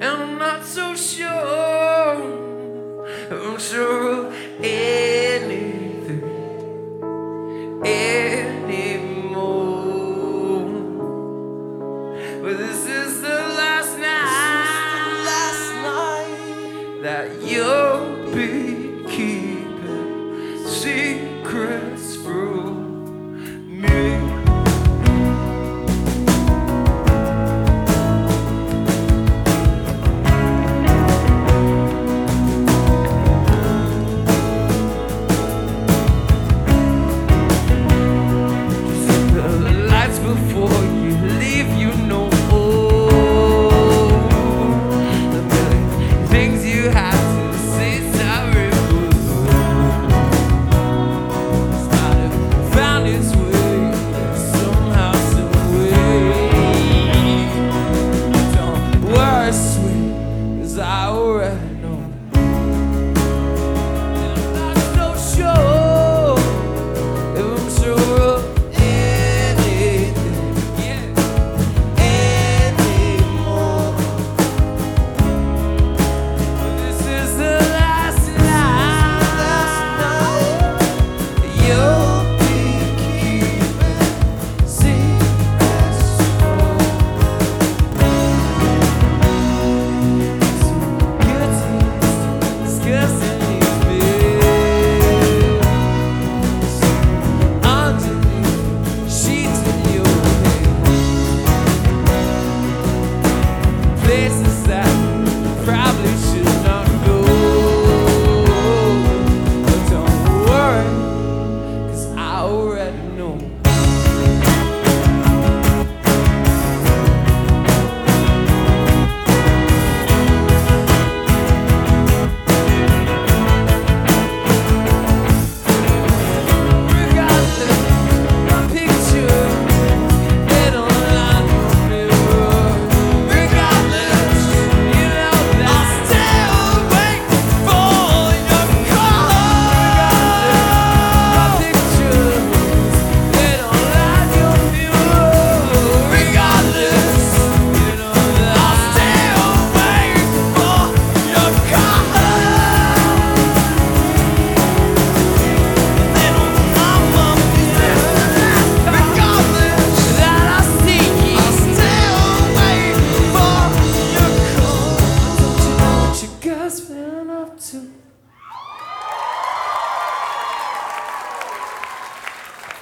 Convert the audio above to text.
and I'm not so sure I'm sure of anything anymore. But this is the last night, the last night that you'll be keeping secrets from. Sweet, this Guys been up to